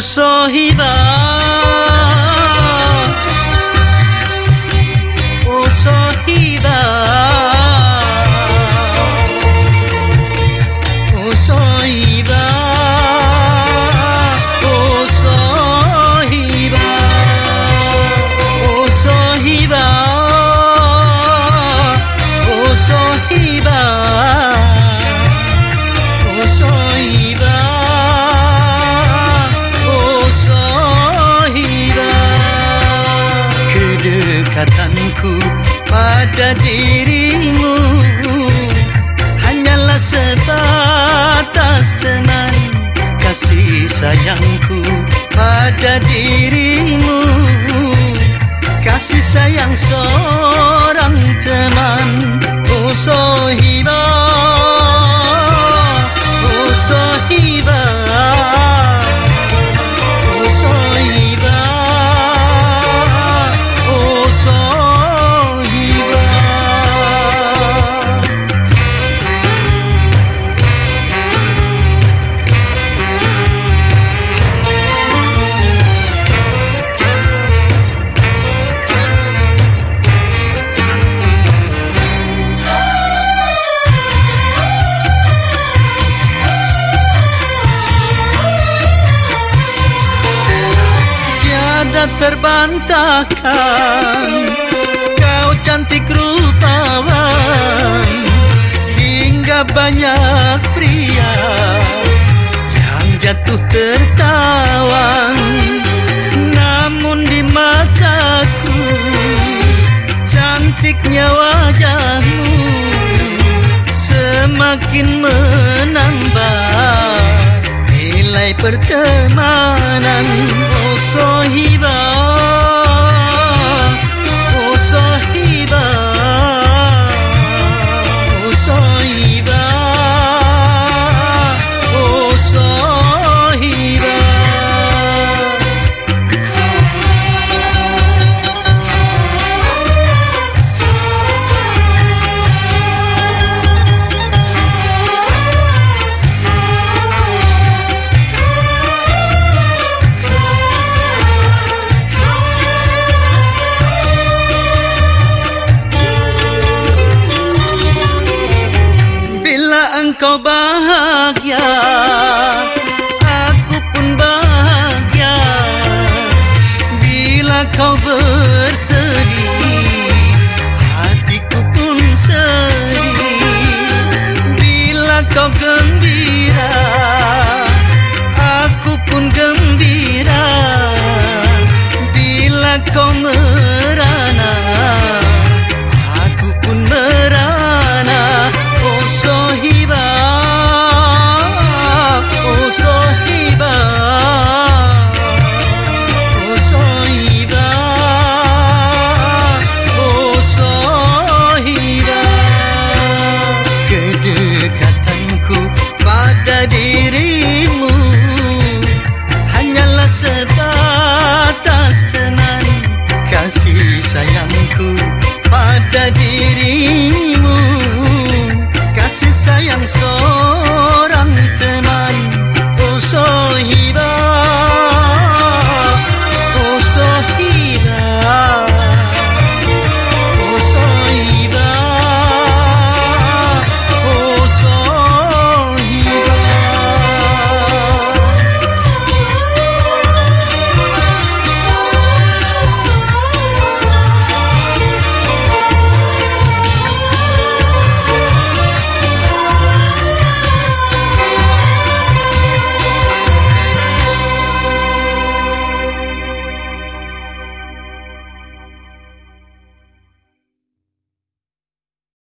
صاحبا Kedekatanku pada dirimu Hanyalah sebatas teman Kasih sayangku pada dirimu. Kasih sayang seorang teman. Oh sohiba tiada terbantahkan. Kau cantik rupawan Hingga banyak pria Yang jatuh tertawan. Namun di mataku Cantiknya wajahmu Semakin menambah nilai pertemanan engkau bahagia. Aku pun bahagia. Bila kau bersedih Hatiku pun sedih. Bila kau gembira